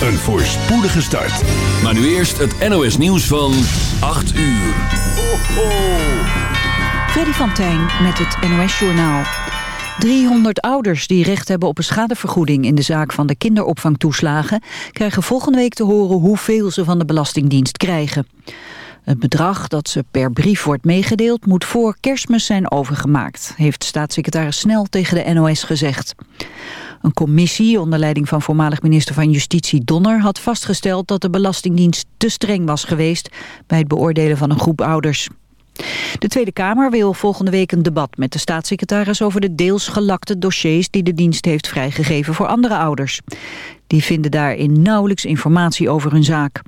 een voorspoedige start. Maar nu eerst het NOS nieuws van 8 uur. Ho, ho. Freddy van Tijn met het NOS Journaal. 300 ouders die recht hebben op een schadevergoeding in de zaak van de kinderopvangtoeslagen krijgen volgende week te horen hoeveel ze van de Belastingdienst krijgen. Het bedrag dat ze per brief wordt meegedeeld moet voor kerstmis zijn overgemaakt, heeft staatssecretaris Snel tegen de NOS gezegd. Een commissie onder leiding van voormalig minister van Justitie Donner had vastgesteld dat de Belastingdienst te streng was geweest bij het beoordelen van een groep ouders. De Tweede Kamer wil volgende week een debat met de staatssecretaris over de deels gelakte dossiers die de dienst heeft vrijgegeven voor andere ouders. Die vinden daarin nauwelijks informatie over hun zaak.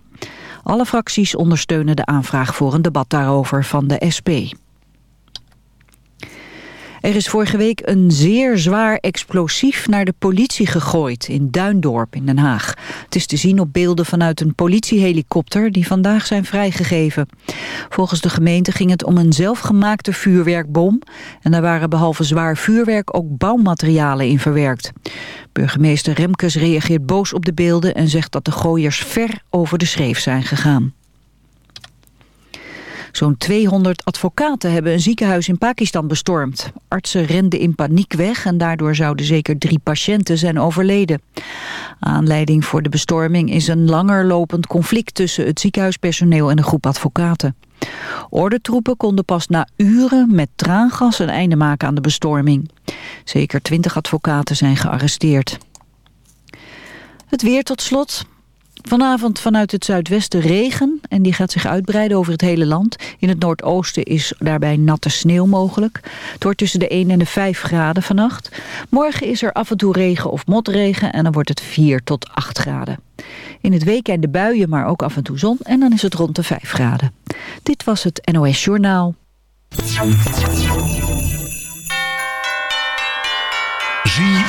Alle fracties ondersteunen de aanvraag voor een debat daarover van de SP. Er is vorige week een zeer zwaar explosief naar de politie gegooid in Duindorp in Den Haag. Het is te zien op beelden vanuit een politiehelikopter die vandaag zijn vrijgegeven. Volgens de gemeente ging het om een zelfgemaakte vuurwerkbom en daar waren behalve zwaar vuurwerk ook bouwmaterialen in verwerkt. Burgemeester Remkes reageert boos op de beelden en zegt dat de gooiers ver over de schreef zijn gegaan. Zo'n 200 advocaten hebben een ziekenhuis in Pakistan bestormd. Artsen renden in paniek weg en daardoor zouden zeker drie patiënten zijn overleden. Aanleiding voor de bestorming is een langer lopend conflict tussen het ziekenhuispersoneel en een groep advocaten. Ordentroepen konden pas na uren met traangas een einde maken aan de bestorming. Zeker twintig advocaten zijn gearresteerd. Het weer tot slot. Vanavond vanuit het zuidwesten regen en die gaat zich uitbreiden over het hele land. In het noordoosten is daarbij natte sneeuw mogelijk. Het wordt tussen de 1 en de 5 graden vannacht. Morgen is er af en toe regen of motregen en dan wordt het 4 tot 8 graden. In het weekend de buien, maar ook af en toe zon en dan is het rond de 5 graden. Dit was het NOS Journaal.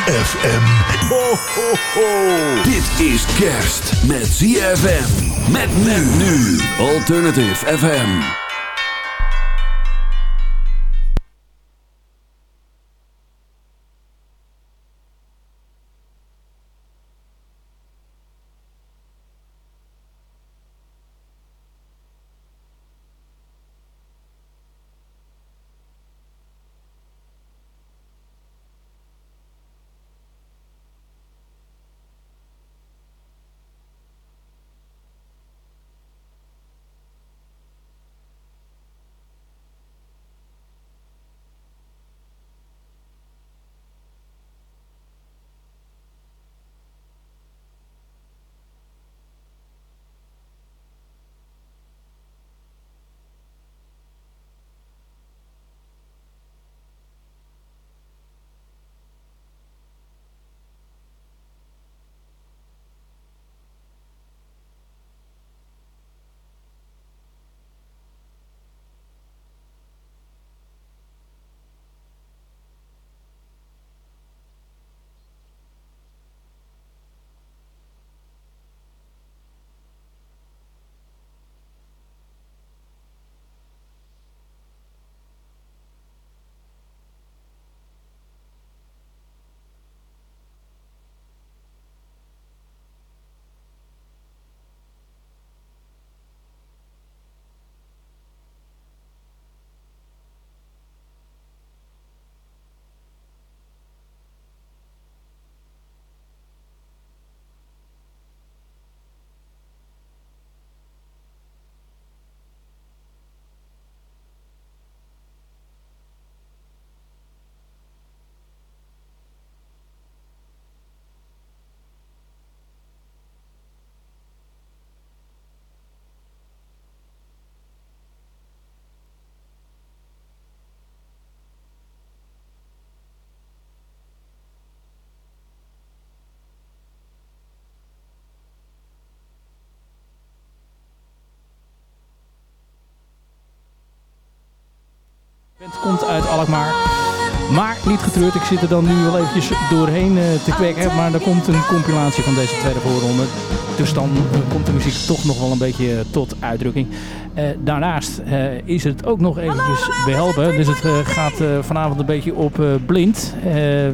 ZFM. Ho, ho, ho. Dit is kerst met ZFM. Met men nu. Alternative FM. Het komt uit Alkmaar. Maar niet getreurd, ik zit er dan nu wel eventjes doorheen uh, te kwekken. Maar er komt een compilatie van deze tweede voorronde. Dus dan uh, komt de muziek toch nog wel een beetje uh, tot uitdrukking. daarnaast is het ook nog eventjes behelpen. Dus het gaat vanavond een beetje op blind.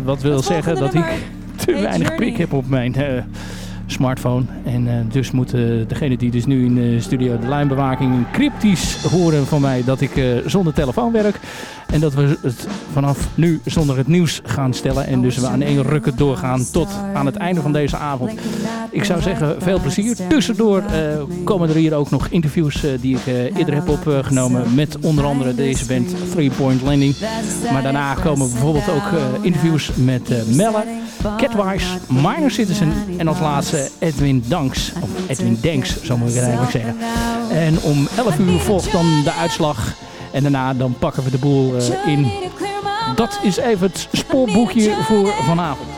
wat wil zeggen dat ik te weinig prik heb op mijn smartphone. En dus moeten degene die dus nu in de studio de lijnbewaking cryptisch horen van mij dat ik zonder telefoon werk. En dat we het vanaf nu zonder het nieuws gaan stellen. En dus we aan één rukken doorgaan tot aan het einde van deze avond. Ik zou zeggen, veel plezier. Tussendoor komen er hier ook nog interviews die ik eerder heb opgenomen. Met onder andere deze band Three Point Landing. Maar daarna komen bijvoorbeeld ook interviews met Melle. Catwise, Minor Citizen en als laatste Edwin Danks. Of Edwin Danks, zo moet ik het eigenlijk zeggen. En om 11 uur volgt dan de uitslag. En daarna dan pakken we de boel uh, in. Dat is even het spoorboekje voor vanavond.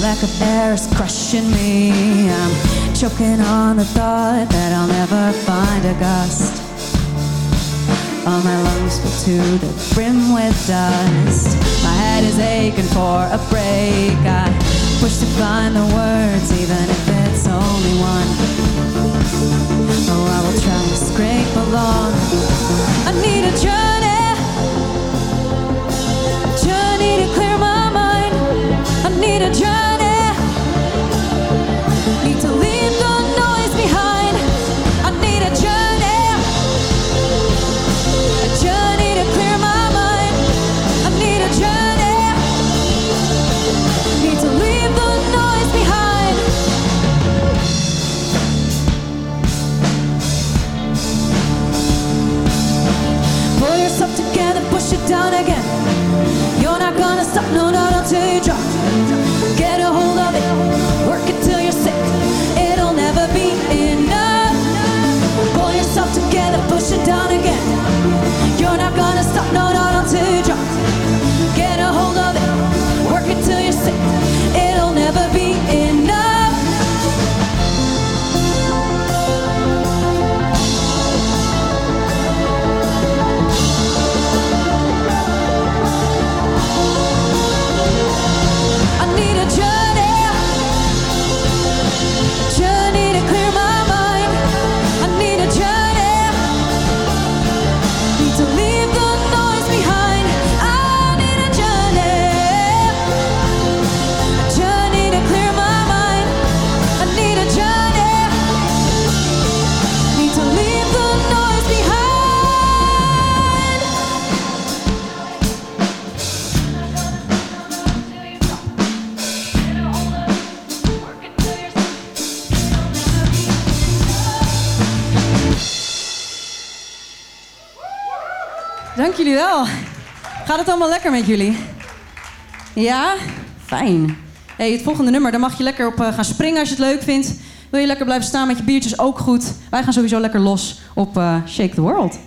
Lack of air is crushing me. I'm choking on the thought that I'll never find a gust. All my lungs fill to the brim with dust. My head is aching for a break. I push to find the words, even if it's only one. Oh, I will try to scrape along. I need a journey, journey to clear my mind. I need a journey, down again. You're not gonna stop, no, not until you drop. Get a hold of it, work it till you're sick. It'll never be enough. Pull yourself together, push it down again. You're not gonna stop, no, not until you drop. Get a hold of it, work it till you're sick. It'll never be enough. Gaat het allemaal lekker met jullie? Ja? Fijn. Hey, het volgende nummer, daar mag je lekker op eh, gaan springen als je het leuk vindt. Wil je lekker blijven staan met je biertjes, ook goed. Wij gaan sowieso lekker los op eh, Shake the World.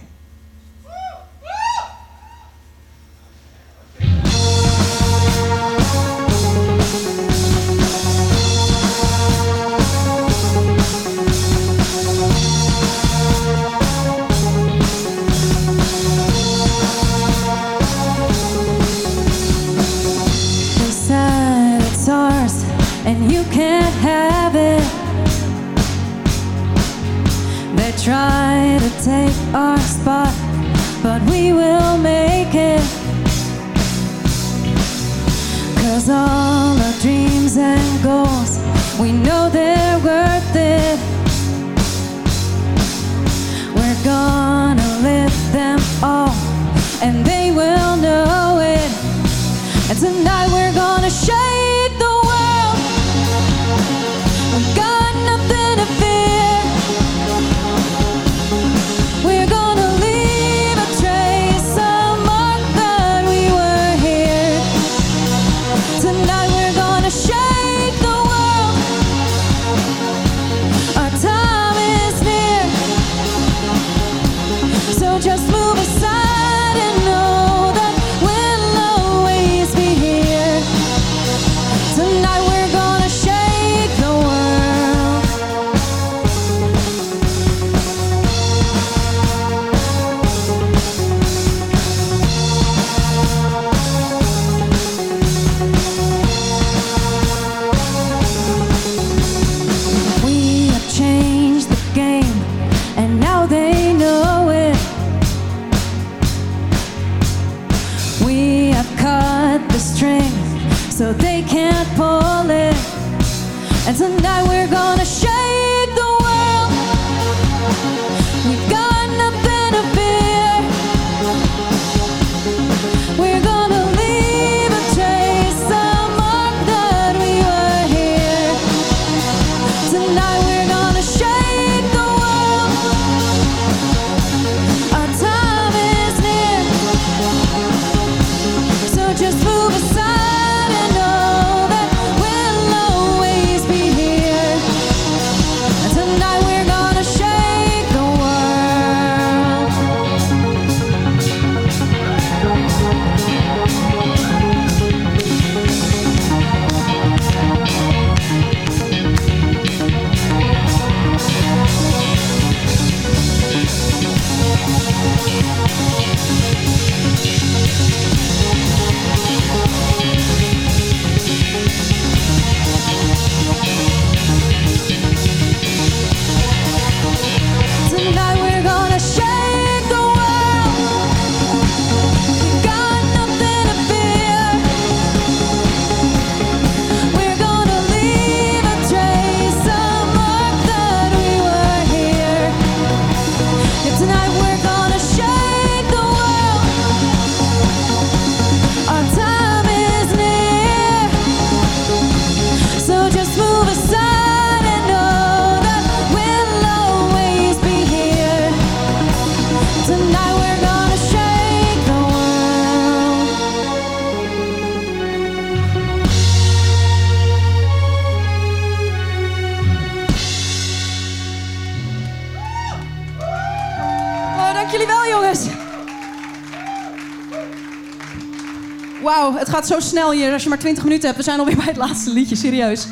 Zo snel hier als je maar 20 minuten hebt. We zijn alweer bij het laatste liedje, serieus.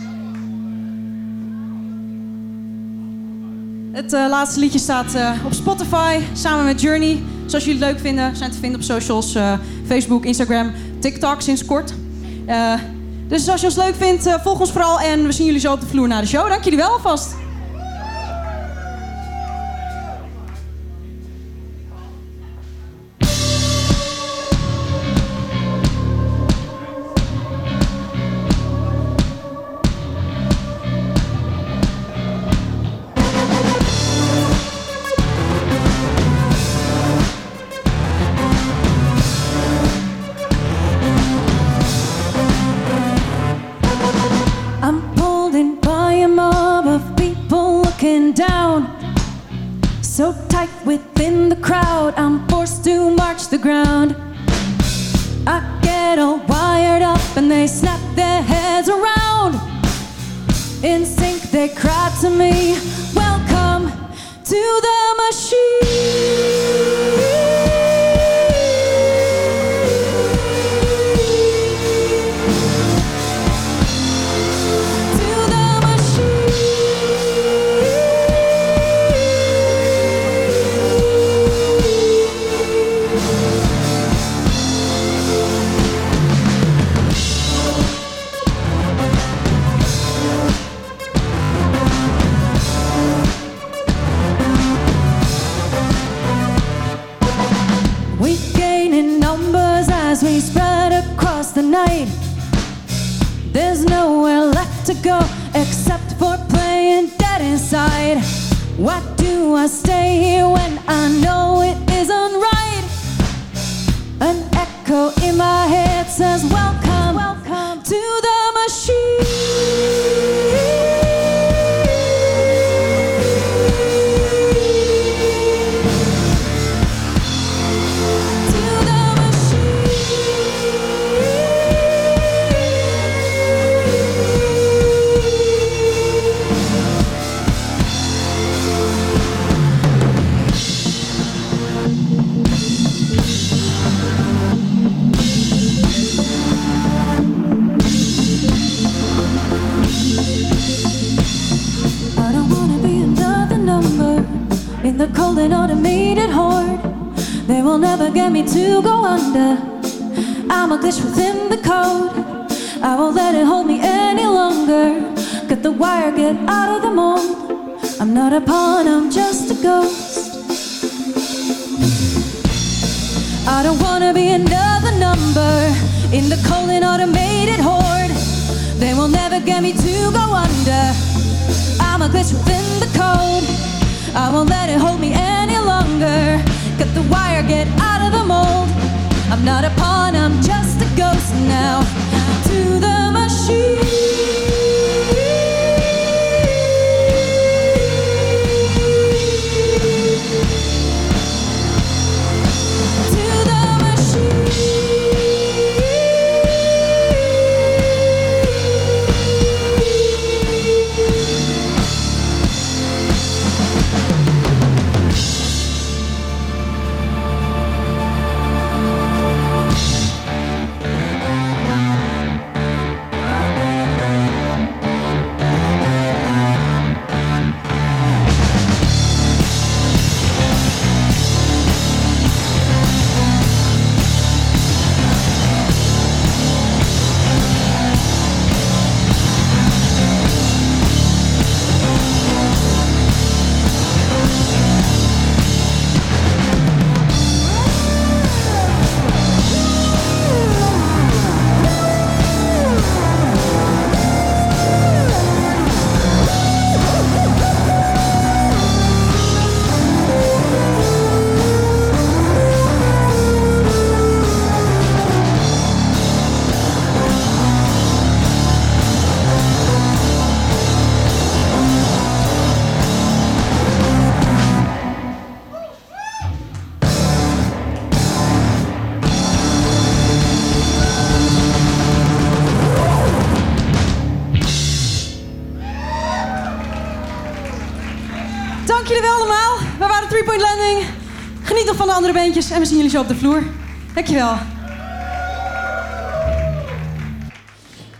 Het eh, laatste liedje staat eh, op Spotify samen met Journey. Zoals jullie het leuk vinden, zijn te vinden op socials, eh, Facebook, Instagram, TikTok sinds kort. Dus als je ons leuk vindt, volg ons vooral en we zien jullie zo op de vloer na de show. Dank jullie wel alvast. So tight within the crowd, I'm forced to march the ground. I get all wired up and they snap their heads around. In sync, they cry to me, Welcome to the machine. Go except for playing dead inside. Why do I stay here when I know it isn't right? An echo in my head says, Welcome, Get me to go under. I'm a glitch within the code. I won't let it hold me any longer. Cut the wire, get out of the mold. I'm not a pawn, I'm just a ghost. I don't wanna be another number in the cold and automated horde. They will never get me to go under. I'm a glitch within the code. I won't let it hold me any longer. Cut the wire, get out of the mold. I'm not a pawn, I'm just a ghost now. To the machine. Andere en we zien jullie zo op de vloer. Dankjewel.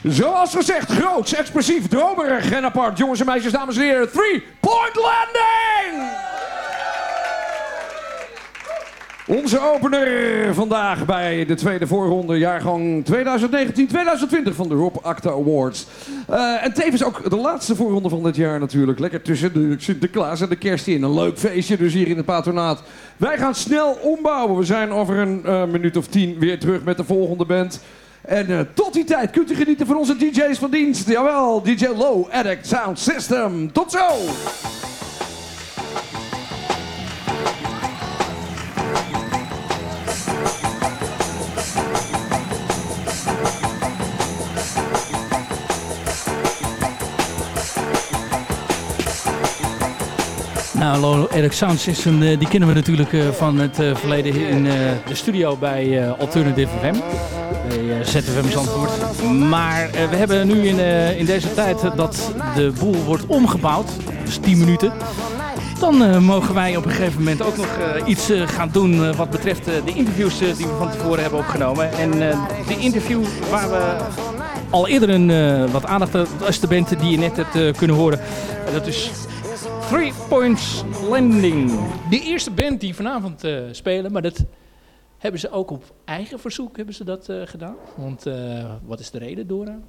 Zoals gezegd, groots, explosief, dromerig en apart. Jongens en meisjes, dames en heren, Three Point Landing! Onze opener vandaag bij de tweede voorronde, jaargang 2019-2020 van de Rob Acta Awards. Eh, en tevens ook de laatste voorronde van dit jaar natuurlijk. Lekker tussen de Sinterklaas en de kerst in. Een leuk feestje dus hier in het patronaat. Wij gaan snel ombouwen. We zijn over een eh, minuut of tien weer terug met de volgende band. En eh, tot die tijd kunt u genieten van onze DJ's van dienst. Jawel, DJ Low Addict Sound System. Tot zo! Nou, Lolo Eric Sound System, eh, die kennen we natuurlijk eh, van het eh, verleden in de studio bij Alternative FM. Bij ZFM Zandvoort. Maar we hebben nu in, in deze tijd dat de boel wordt omgebouwd, dus 10 minuten. Dan mogen wij op een gegeven moment ook nog iets gaan doen wat betreft de interviews die we van tevoren hebben opgenomen. En de interview waar we al eerder een, wat aandacht aan, is de band die je net hebt kunnen horen. En dat is Three Points Landing. De eerste band die vanavond eh, spelen, maar dat hebben ze ook op eigen verzoek hebben ze dat, eh, gedaan. Want eh, wat is de reden, Dora?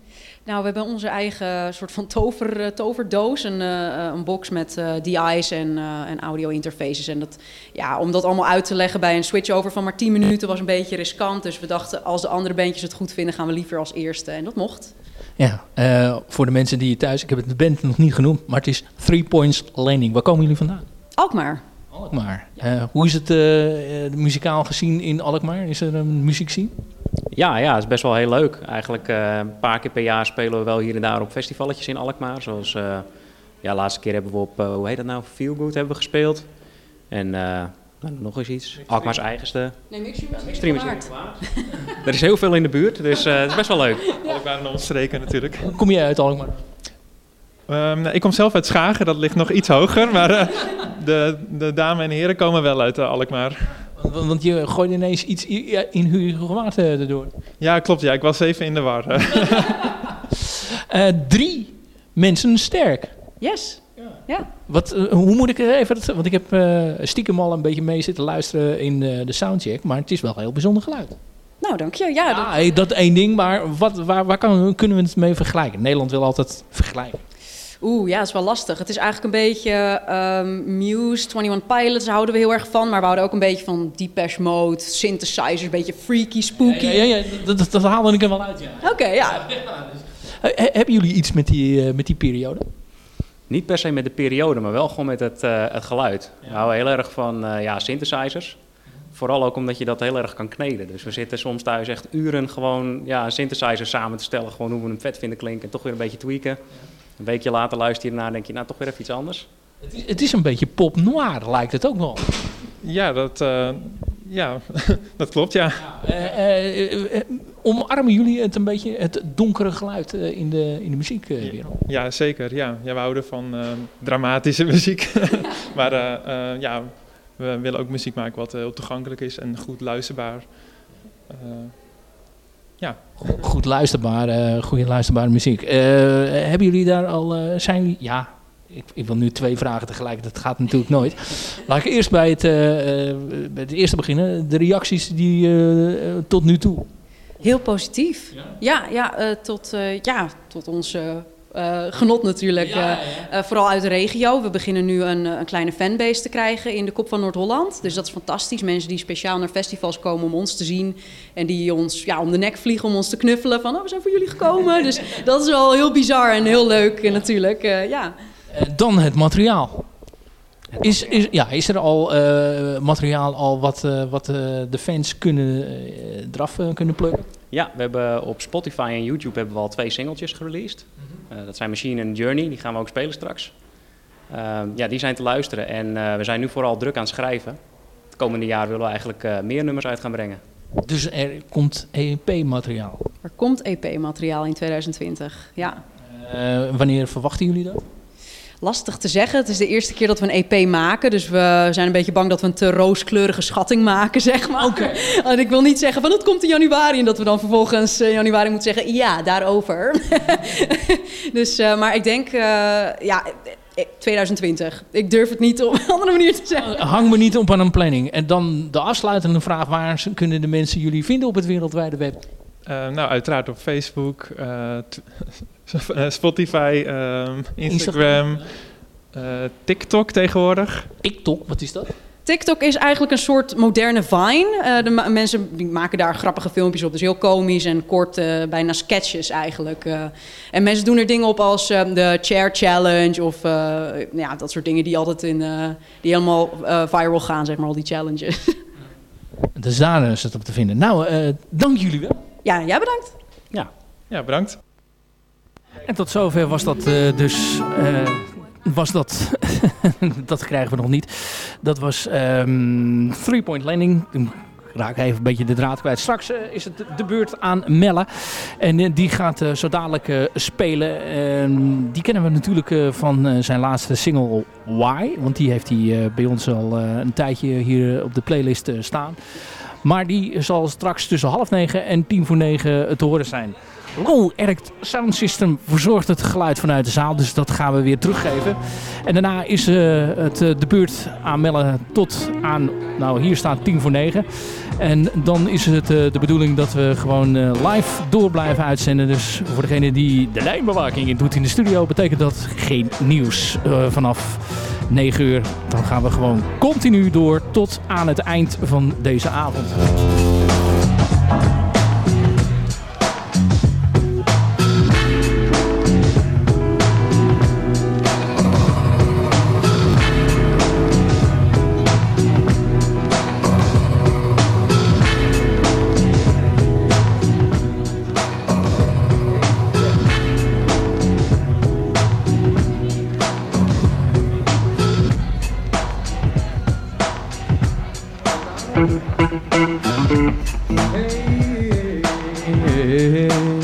Nou, we hebben onze eigen soort van tover, toverdoos. Een, een box met eh, DI's en, eh, en audio interfaces. En dat, ja, om dat allemaal uit te leggen bij een switchover van maar 10 minuten was een beetje riskant. Dus we dachten, als de andere bandjes het goed vinden, gaan we liever als eerste. En dat mocht. Ja, eh, voor de mensen die thuis, ik heb het de band nog niet genoemd, maar het is Three Points Landing. Waar komen jullie vandaan? Alkmaar. Alkmaar. Eh, hoe is het eh, muzikaal gezien in Alkmaar? Is er een muziekscene? Ja, ja, het is best wel heel leuk. Eigenlijk eh, een paar keer per jaar spelen we wel hier en daar op festivalletjes in Alkmaar. Zoals, eh ja, laatste keer hebben we op, eh, hoe heet dat nou, Feel Good hebben we gespeeld. En eh, nou, nog eens iets, Alkmaar's eigenste. Nee, is Extreem is Er is heel veel in de buurt, dus eh, het is best wel leuk. Alkmaar en omstreken natuurlijk. Hoe kom jij uit Alkmaar? Ehm, nou, ik kom zelf uit Schagen, dat ligt nog iets hoger. Maar eh, de, de dames en heren komen wel uit uh, Alkmaar. Want, want je gooit ineens iets in Hugo Waard eh, erdoor. Ja, klopt. Ja, ik was even in de war. Eh, drie mensen sterk. Yes. Ja. Wat, eh, hoe moet ik er even... dat- Want ik heb eh, stiekem al een beetje mee zitten luisteren in eh, de soundcheck. Maar het is wel een heel bijzonder geluid. Nou, dank je. Ja, dat- Ja, dat één ding. Maar wat, waar, waar kan, kunnen we het mee vergelijken? Nederland wil altijd vergelijken. Oeh, ja, het is wel lastig. Het is eigenlijk een beetje ehm Muse, 21 Pilots, houden we heel erg van. Maar we houden ook een beetje van Depeche Mode, synthesizers, een beetje freaky, spooky. Ja, ja, ja, dat, dat, dat haalde ik er wel uit, ja. Oké, ja. Eh, he- hebben jullie iets met die, eh, met die periode? Niet per se met de periode, maar wel gewoon met het, eh, het geluid. We houden heel erg van eh, ja, synthesizers. Vooral ook omdat je dat heel erg kan kneden. Dus we zitten soms thuis echt uren gewoon ja, een synthesizer samen te stellen. Gewoon hoe we hem vet vinden klinken. En toch weer een beetje tweaken. Een weekje later luister je ernaar en denk je, nou toch weer even iets anders. Het is, het is een beetje pop noir, lijkt het ook wel. Ja, dat, eh, ja, dat klopt, ja. Eh, omarmen jullie het een beetje, het donkere geluid eh, in de, in de muziekwereld? Ja, zeker. Ja. ja, we houden van eh, dramatische muziek. maar eh, ja, we willen ook muziek maken wat heel toegankelijk is en goed luisterbaar. Ja. Goed luisterbaar, goede luisterbare muziek. Hebben jullie daar al, zijn jullie, ja, ik, ik wil nu twee vragen tegelijk, dat gaat natuurlijk nooit. Laat ik eerst bij het, bij het eerste beginnen, de reacties die tot nu toe. Heel positief. Ja, ja, eh, tot, eh, ja tot onze eh, genot natuurlijk. Ja, vooral uit de regio. We beginnen nu een, een kleine fanbase te krijgen in de Kop van Noord-Holland. Dus dat is fantastisch. Mensen die speciaal naar festivals komen om ons te zien. En die ons ja, om de nek vliegen om ons te knuffelen. Van, oh, we zijn voor jullie gekomen. dus dat is wel heel bizar en heel leuk natuurlijk. ja. Dan het materiaal. Is, is, ja, is er al eh, materiaal al wat, eh, wat eh, de fans kunnen, eraf kunnen plukken? Ja, we hebben op Spotify en YouTube hebben we al twee singeltjes gereleased. Eh, dat zijn Machine en Journey, die gaan we ook spelen straks. Ehm, ja, die zijn te luisteren en eh, we zijn nu vooral druk aan het schrijven. Het komende jaar willen we eigenlijk eh, meer nummers uit gaan brengen. Dus er komt EP-materiaal. Er komt EP-materiaal in 2020. Ja. Eh, wanneer verwachten jullie dat? Lastig te zeggen. Het is de eerste keer dat we een EP maken. Dus we zijn een beetje bang dat we een te rooskleurige schatting maken, zeg maar. En ik wil niet zeggen van het komt in januari. En dat we dan vervolgens in januari moeten zeggen ja, daarover. dus, eh, maar ik denk, eh, ja, eh, 2020. Ik durf het niet op een andere manier te zeggen. Hang me niet op aan een planning. En dan de afsluitende vraag, waar kunnen de mensen jullie vinden op het wereldwijde web? Eh, nou, uiteraard op Facebook, eh, eh, Spotify, ehm, Instagram, eh, TikTok tegenwoordig. TikTok, wat is dat? TikTok is eigenlijk een soort moderne Vine. Eh, de ma- mensen die maken daar grappige filmpjes op. Dus heel komisch en kort, bijna sketches eigenlijk. eh. en mensen doen er dingen op als eh, de Chair Challenge of eh, ja, dat soort dingen die altijd in, eh, die helemaal eh, viral gaan, zeg maar, al die challenges. Dus daar is het op te vinden. Nou, eh, dank jullie wel. Ja, jij bedankt. Ja, Ja, bedankt. En tot zover was dat eh, dus. eh, was dat. dat krijgen we nog niet. Dat was ehm Three Point Landing. Ik raak even een beetje de draad kwijt. Straks eh, is het de beurt aan Melle. En die gaat eh, zo dadelijk spelen. Ehm, die kennen we natuurlijk eh, van eh, zijn laatste single Why. Want die heeft hij eh, bij ons al eh, een tijdje hier op de playlist staan. Maar die zal straks tussen half negen en tien voor negen te horen zijn. Low Erect Sound System verzorgt het geluid vanuit de zaal. Dus dat gaan we weer teruggeven. En daarna is eh, het eh, de beurt aan Melle tot aan... Nou, hier staat 10 voor 9. En dan is het eh, de bedoeling dat we gewoon live door blijven uitzenden. Dus voor degene die de lijnbewaking in doet in de studio... betekent dat geen nieuws vanaf 9 uur. Dan gaan we gewoon continu door tot aan het eind van deze avond. Hey, hey, hey.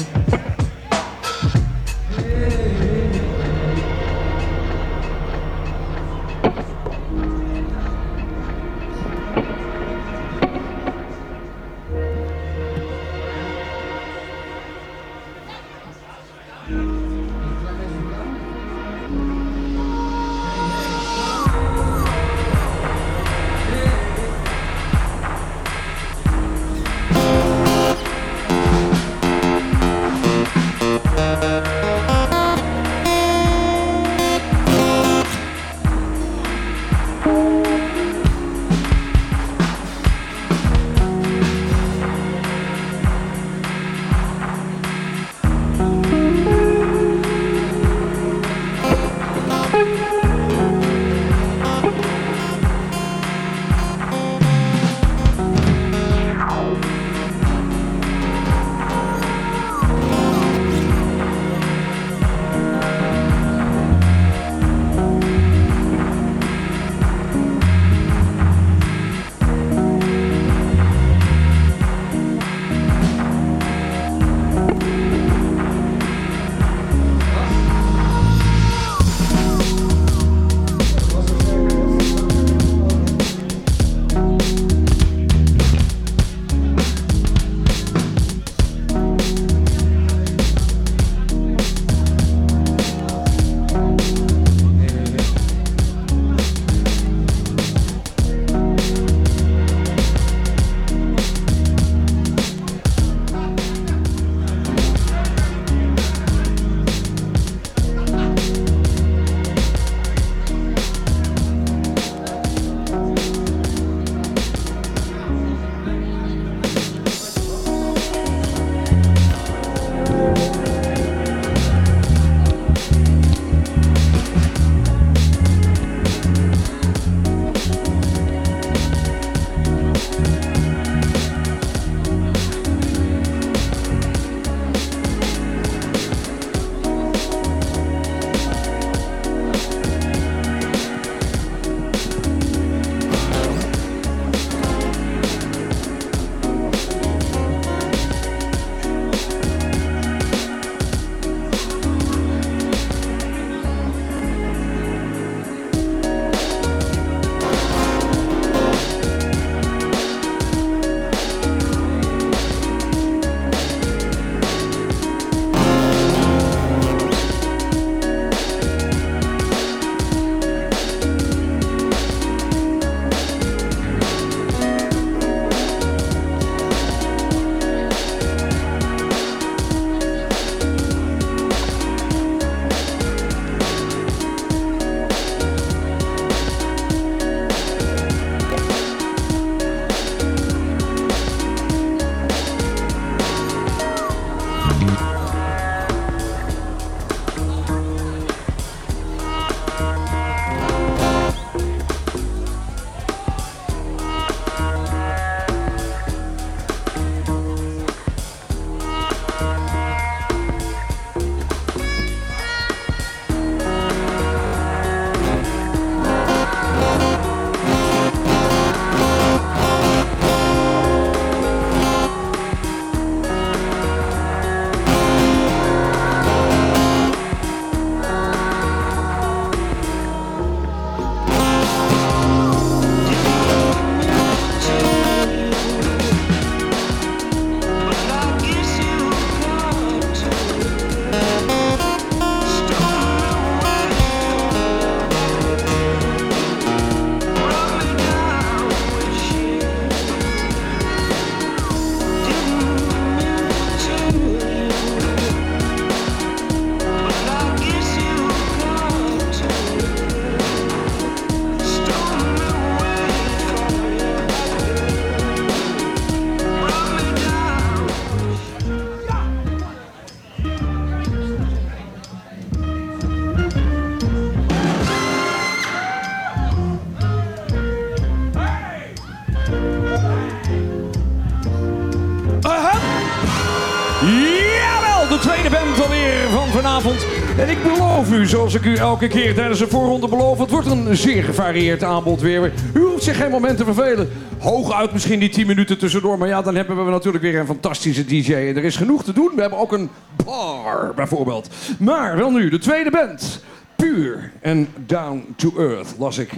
Ik u elke keer tijdens de voorronde beloof... het wordt een zeer gevarieerd aanbod weer. U hoeft zich geen moment te vervelen. Hooguit misschien die 10 minuten tussendoor. Maar ja, dan hebben we natuurlijk weer een fantastische DJ. En er is genoeg te doen. We hebben ook een bar, bijvoorbeeld. Maar wel nu, de tweede band. Puur en down to earth, las ik.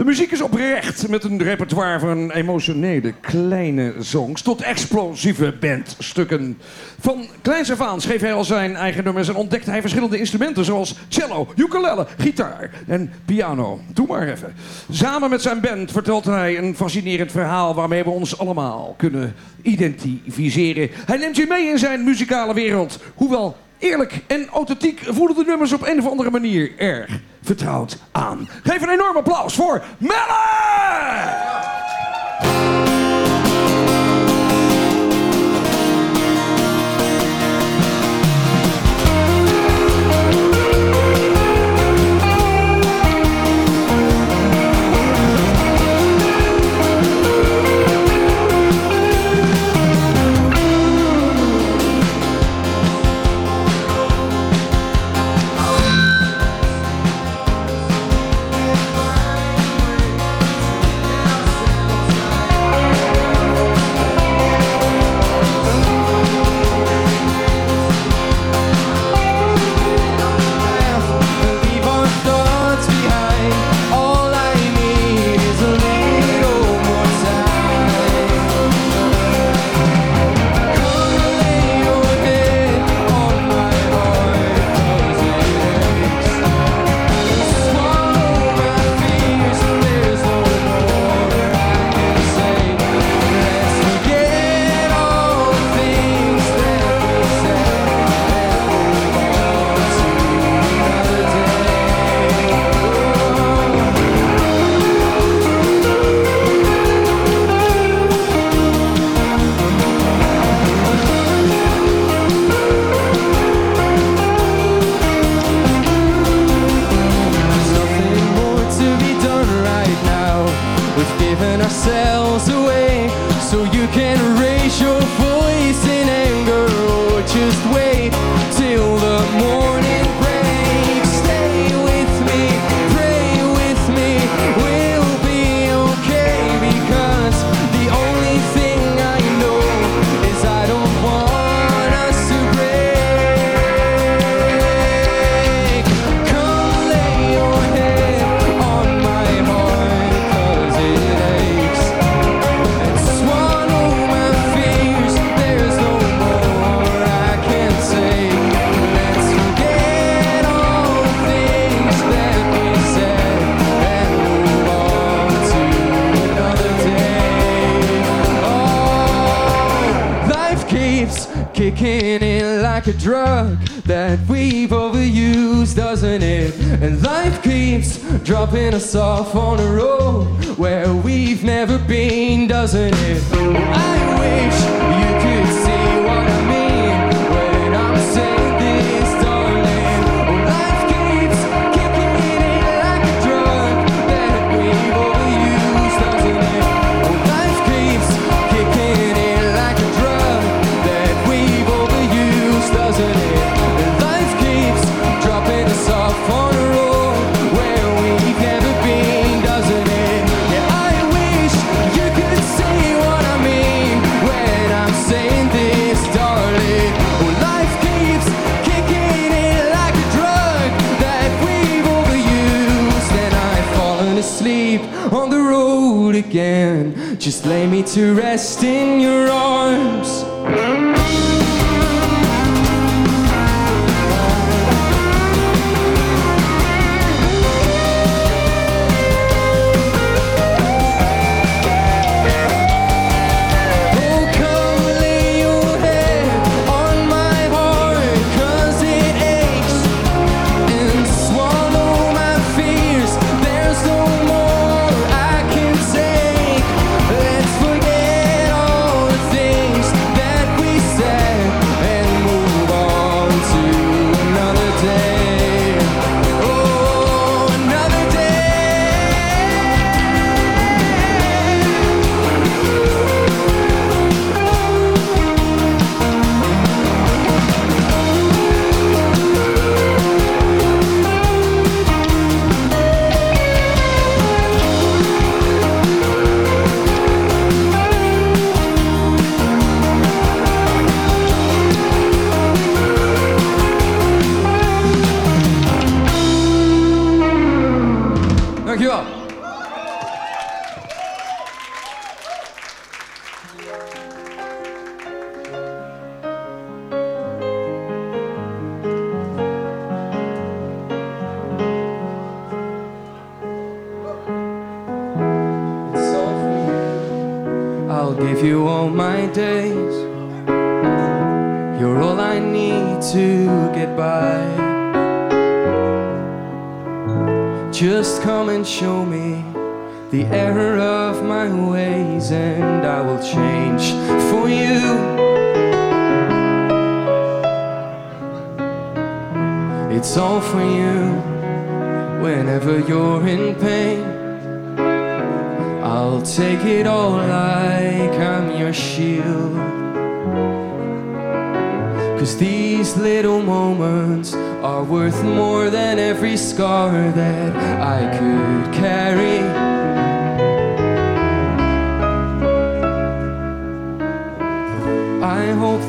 De muziek is oprecht met een repertoire van emotionele kleine songs tot explosieve bandstukken. Van kleins af aan schreef hij al zijn eigen nummers en ontdekte hij verschillende instrumenten zoals cello, ukulele, gitaar en piano. Doe maar even. Samen met zijn band vertelt hij een fascinerend verhaal waarmee we ons allemaal kunnen identificeren. Hij neemt je mee in zijn muzikale wereld, hoewel Eerlijk en authentiek voelen de nummers op een of andere manier erg vertrouwd aan. Geef een enorm applaus voor Melle!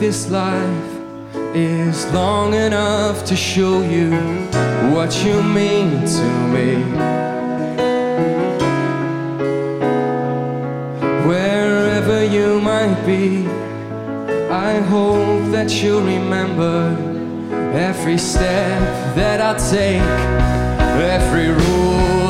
this life is long enough to show you what you mean to me. Wherever you might be, I hope that you remember every step that I take, every rule.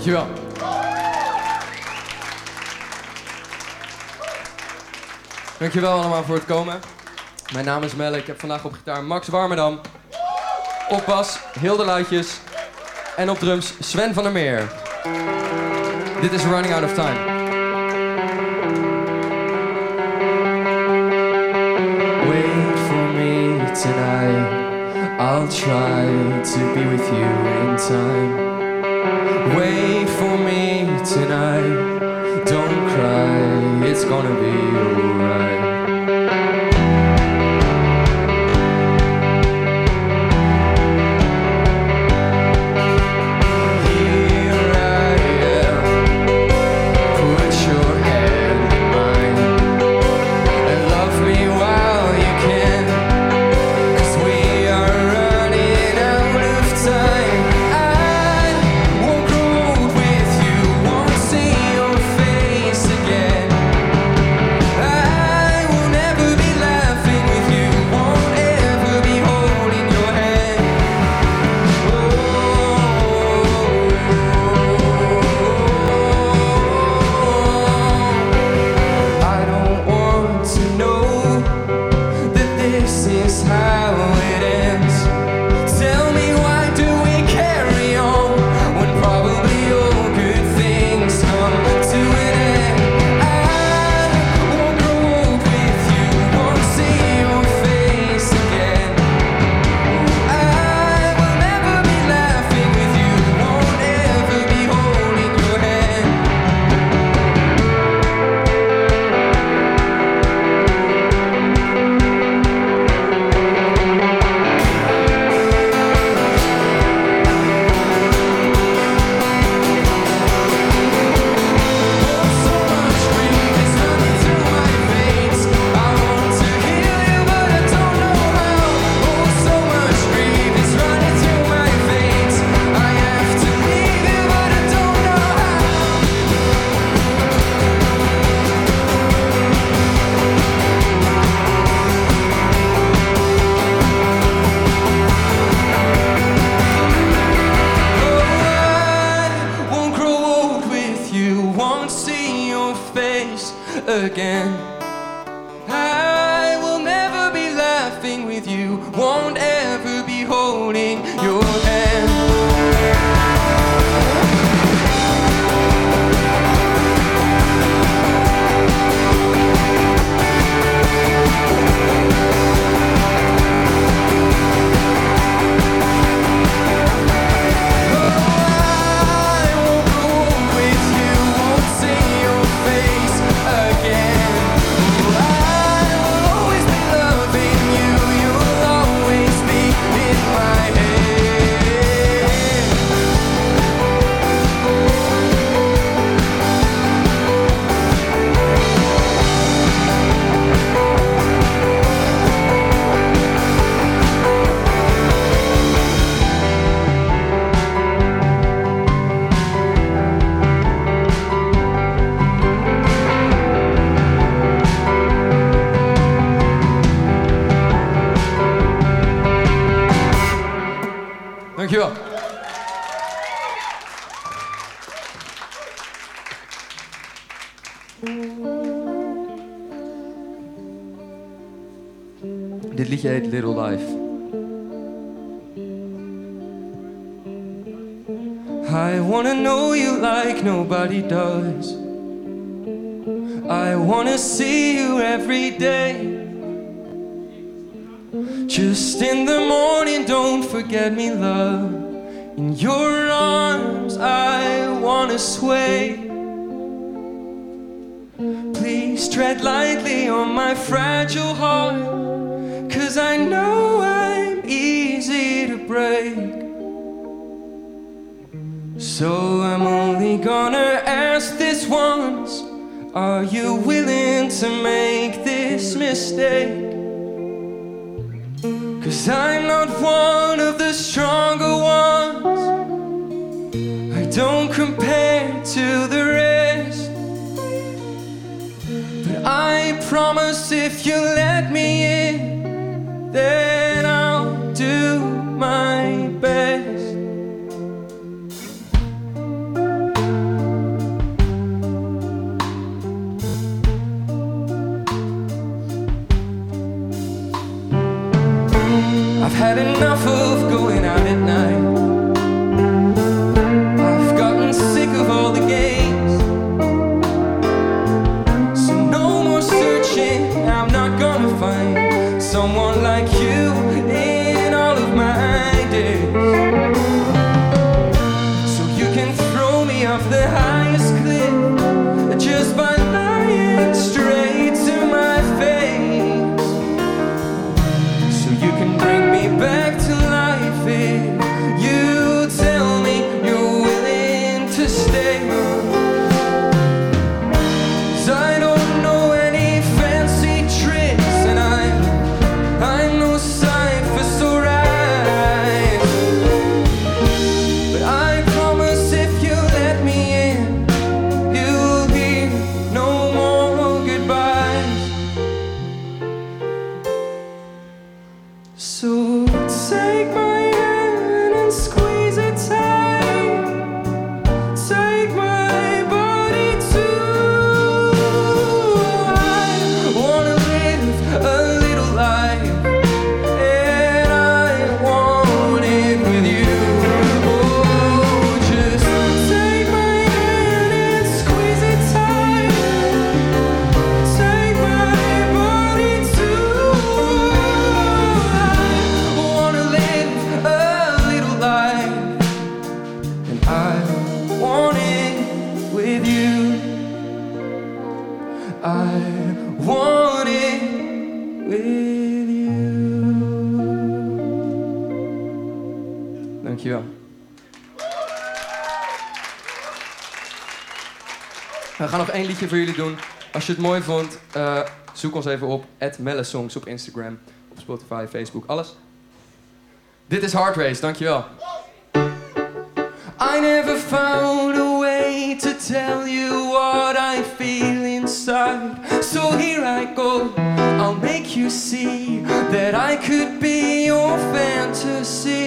Dankjewel. Dankjewel allemaal voor het komen. Mijn naam is Melle. Ik heb vandaag op gitaar Max Warmerdam. Op bas Hilde Luitjes. En op drums Sven van der Meer. Dit is Running Out of Time. Wait for me tonight. I'll try to be with you in time. Wait for me tonight. Don't cry, it's gonna be alright. Dankjewel. Dit liedje heet Little Life. I wanna know you like nobody does. I wanna see you every day. Just in the morning, don't forget me, love. In your arms, I wanna sway. Please tread lightly on my fragile heart. Cause I know I'm easy to break. So I'm only gonna ask this once Are you willing to make this mistake? Cause I'm not one of the stronger ones. I don't compare to the rest. But I promise if you let me in, then I'll do my best. I've had enough of going out at night. I've gotten sick of all the games. So no more searching. I'm not gonna find someone liedje voor jullie doen. Als je het mooi vond, eh, zoek ons even op. Mellesongs op Instagram, op Spotify, Facebook, alles. Dit is Heart Race, dankjewel. I never found a way to tell you what I feel inside. So here I go. I'll make you see that I could be your fantasy.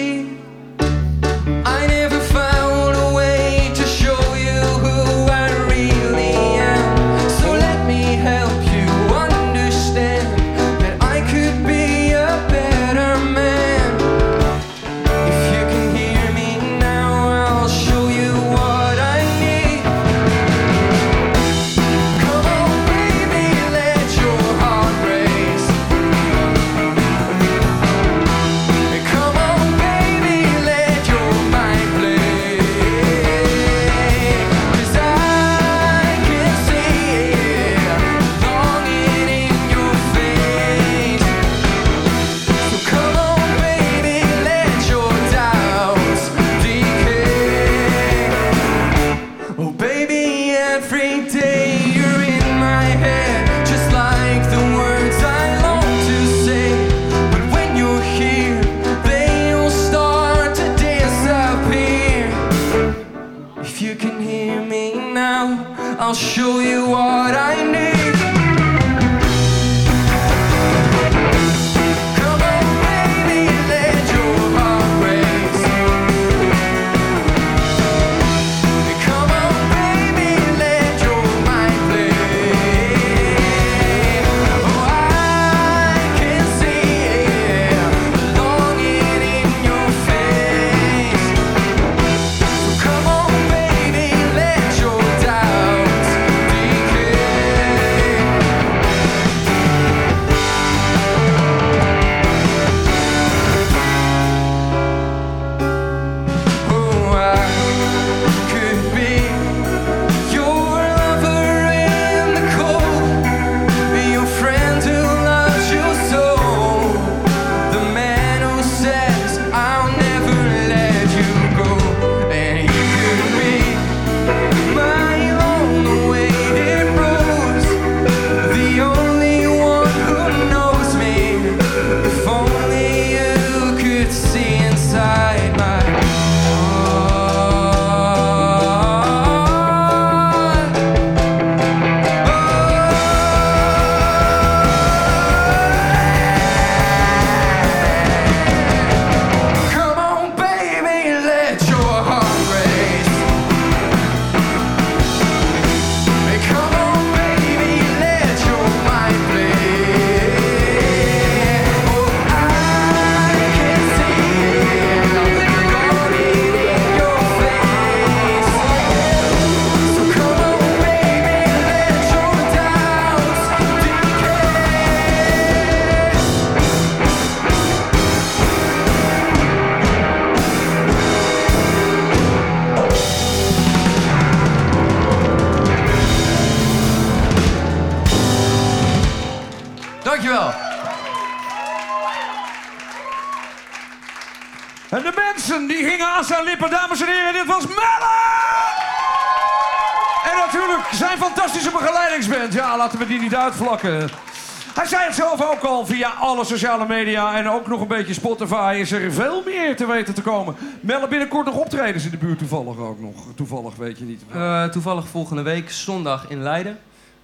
Alle sociale media en ook nog een beetje Spotify is er veel meer te weten te komen. Melle binnenkort nog optredens in de buurt toevallig ook nog. Toevallig weet je niet. Eh, toevallig volgende week zondag in Leiden.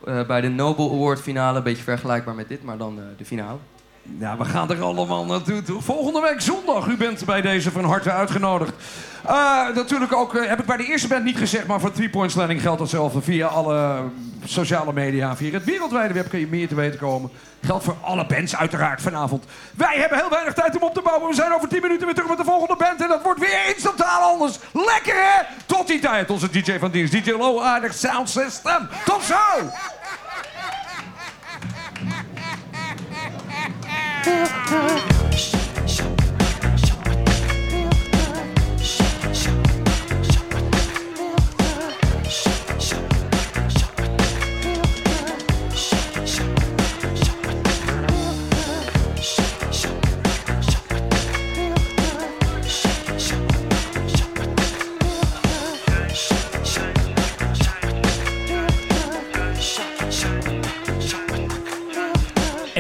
eh, bij de Nobel Award finale. Een beetje vergelijkbaar met dit, maar dan eh, de finale. Ja, we gaan er allemaal naartoe. toe. Volgende week zondag. U bent bij deze van harte uitgenodigd. Eh, natuurlijk ook, eh, heb ik bij de eerste band niet gezegd, maar voor Three Point Landing geldt datzelfde. Via alle sociale media, via het wereldwijde web kun je meer te weten komen. Geldt voor alle bands uiteraard vanavond. Wij hebben heel weinig tijd om op te bouwen. We zijn over 10 minuten weer terug met de volgende band. En dat wordt weer instantaal anders. Lekker hè? Tot die tijd, onze DJ van dienst. DJ Low Aardig Sound System. Tot zo! Shh, shh.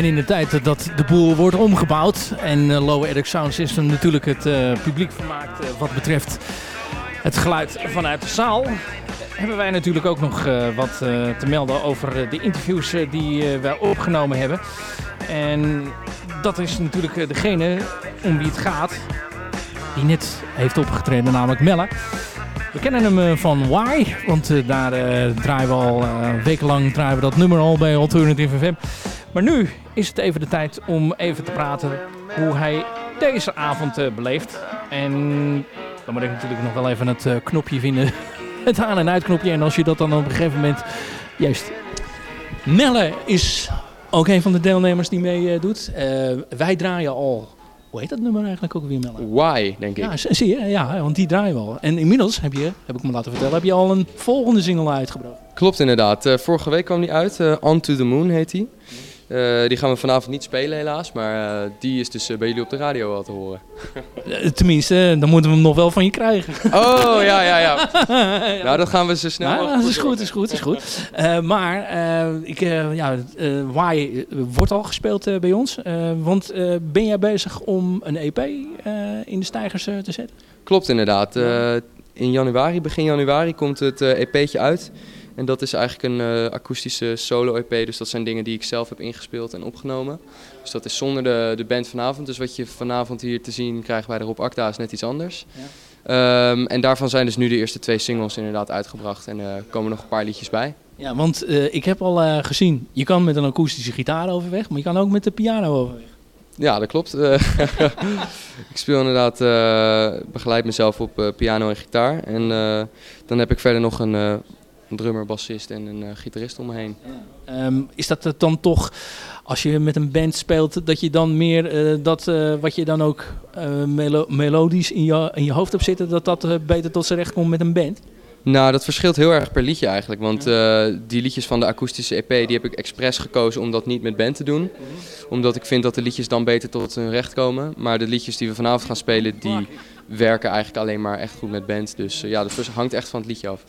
En in de tijd dat de boel wordt omgebouwd en uh, Low Eric Sound System natuurlijk het uh, publiek vermaakt uh, wat betreft het geluid vanuit de zaal, hebben wij natuurlijk ook nog wat te melden over de interviews die wij opgenomen hebben. En dat is natuurlijk degene om wie het gaat, die net heeft opgetreden, namelijk Melle. We kennen hem van Why, want daar draaien we al wekenlang draaien we dat nummer al bij Alternative FM. Maar nu is het even de tijd om even te praten hoe hij deze avond beleeft. En dan moet ik natuurlijk nog wel even het knopje vinden, het aan- en uitknopje. En als je dat dan op een gegeven moment, juist, Melle is ook een van de deelnemers die meedoet. wij draaien al hoe heet dat nummer eigenlijk ook weer, Melle? Why, denk ik. Ja, zie je? Ja, want die draaien we al. En inmiddels heb je, heb ik me laten vertellen, heb je al een volgende single uitgebracht. Klopt inderdaad. Uh, vorige week kwam die uit. Uh, On to the Moon heet die. Uh, die gaan we vanavond niet spelen helaas, maar uh, die is dus uh, bij jullie op de radio al te horen. Tenminste, dan moeten we hem nog wel van je krijgen. Oh, ja, ja, ja. nou, dat gaan we zo snel nou, Dat is goed, is goed, is goed. maar ik, ja, Why wordt al gespeeld bij ons. want ben jij bezig om een EP in de stijgers te zetten? Klopt inderdaad. in januari, begin januari, komt het EP'tje uit. En dat is eigenlijk een uh, akoestische solo-EP. Dus dat zijn dingen die ik zelf heb ingespeeld en opgenomen. Dus dat is zonder de, de band vanavond. Dus wat je vanavond hier te zien krijgt bij de Rob Acta is net iets anders. Ja. Um, en daarvan zijn dus nu de eerste twee singles inderdaad uitgebracht. En er uh, komen nog een paar liedjes bij. Ja, want uh, ik heb al gezien, je kan met een akoestische gitaar overweg, maar je kan ook met de piano overweg. Ja, dat klopt. ik speel inderdaad, begeleid mezelf op piano en gitaar. En dan heb ik verder nog een een drummer, bassist en een uh, gitarist om me heen. Um, is dat dan toch, als je met een band speelt, dat je dan meer uh, dat uh, wat je dan ook melo melodisch in je, in je hoofd hebt zitten, dat dat beter tot zijn recht komt met een band? Nou, dat verschilt heel erg per liedje eigenlijk. Want die liedjes van de akoestische EP, die heb ik expres gekozen om dat niet met band te doen. -hmm. Omdat ik vind dat de liedjes dan beter tot hun recht komen. Maar de liedjes die we vanavond gaan spelen, die werken eigenlijk alleen maar echt goed met band. Dus ja, dat hangt echt van het liedje af.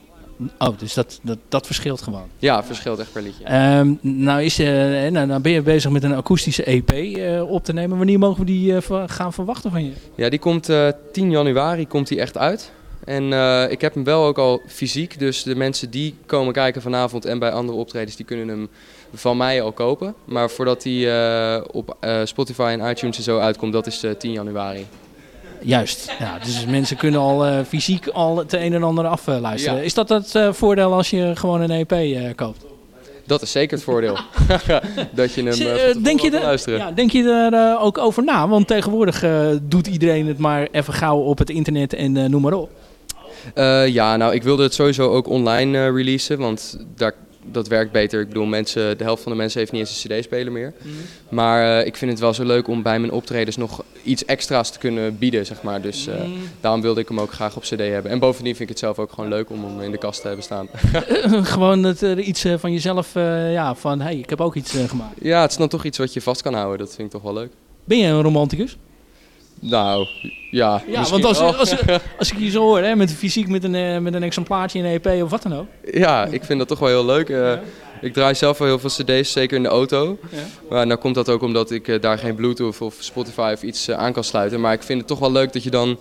Oh, dus dat, dat, dat verschilt gewoon? Ja, verschilt echt per liedje. Um, nou, is, uh, nou, nou ben je bezig met een akoestische EP uh, op te nemen. Wanneer mogen we die uh, gaan verwachten van je? Ja, die komt 10 januari komt die echt uit. En ik heb hem wel ook al fysiek. Dus de mensen die komen kijken vanavond en bij andere optredens, die kunnen hem van mij al kopen. Maar voordat die op Spotify en iTunes en zo uitkomt, dat is 10 januari. Juist, ja, dus mensen kunnen al uh, fysiek al het een en ander afluisteren. Ja. Is dat het uh, voordeel als je gewoon een EP uh, koopt? Dat is zeker het voordeel. dat je hem denk je er, luisteren. Ja, denk je er ook over na? Want tegenwoordig doet iedereen het maar even gauw op het internet en noem maar op. ja, nou ik wilde het sowieso ook online releasen, want daar dat werkt beter. Ik bedoel, mensen, de helft van de mensen heeft niet eens een cd-speler meer. Mm -hmm. Maar uh, ik vind het wel zo leuk om bij mijn optredens nog iets extra's te kunnen bieden, zeg maar. Dus uh, mm. daarom wilde ik hem ook graag op cd hebben. En bovendien vind ik het zelf ook gewoon leuk om hem in de kast te hebben staan. gewoon het, uh, iets van jezelf, ja, van hey, ik heb ook iets gemaakt. Ja, het is dan toch iets wat je vast kan houden. Dat vind ik toch wel leuk. Ben je een romanticus? Nou, ja. Ja, want als, als, als, als ik je zo hoor, hè, met fysiek met een, met een exemplaartje in een EP of wat dan ook. Ja, ik vind dat toch wel heel leuk. Uh, ja. Ik draai zelf wel heel veel cd's, zeker in de auto. Ja. Maar nou komt dat ook omdat ik uh, daar geen Bluetooth of Spotify of iets uh, aan kan sluiten. Maar ik vind het toch wel leuk dat je dan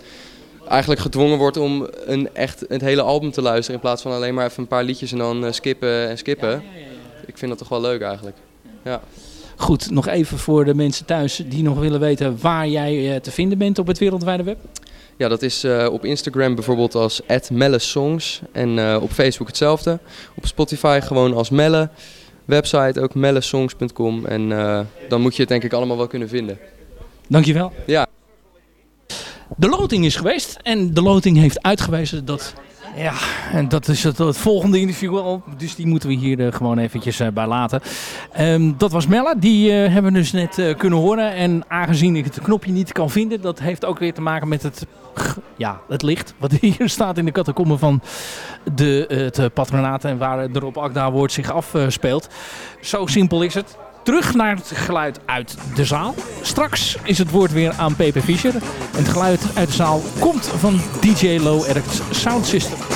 eigenlijk gedwongen wordt om een echt het hele album te luisteren. In plaats van alleen maar even een paar liedjes en dan skippen en skippen. Ja, ik vind dat toch wel leuk eigenlijk. Ja. Goed, nog even voor de mensen thuis die nog willen weten waar jij uh, te vinden bent op het wereldwijde web. Ja, dat is uh, op Instagram bijvoorbeeld als @mellesongs en uh, op Facebook hetzelfde. Op Spotify gewoon als Melle. Website ook mellesongs.com en dan moet je het denk ik allemaal wel kunnen vinden. Dankjewel. Ja. De loting is geweest en de loting heeft uitgewezen dat ja, en dat is het, het, volgende interview al. Dus die moeten we hier uh, gewoon eventjes uh, bij laten. Um, dat was Mella. Die uh, hebben we dus net kunnen horen. En aangezien ik het knopje niet kan vinden... dat heeft ook weer te maken met het, ja, het licht... wat hier staat in de catacomben van de, het patronaat... en waar de Rob Akda woord zich afspeelt. Zo simpel is het. Terug naar het geluid uit de zaal. Straks is het woord weer aan Pepe Fischer. En het geluid uit de zaal komt van DJ Low Eric's Sound System.